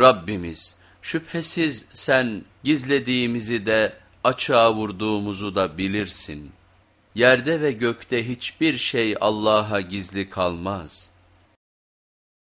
Rabbimiz şüphesiz sen gizlediğimizi de açığa vurduğumuzu da bilirsin. Yerde ve gökte hiçbir şey Allah'a gizli kalmaz.''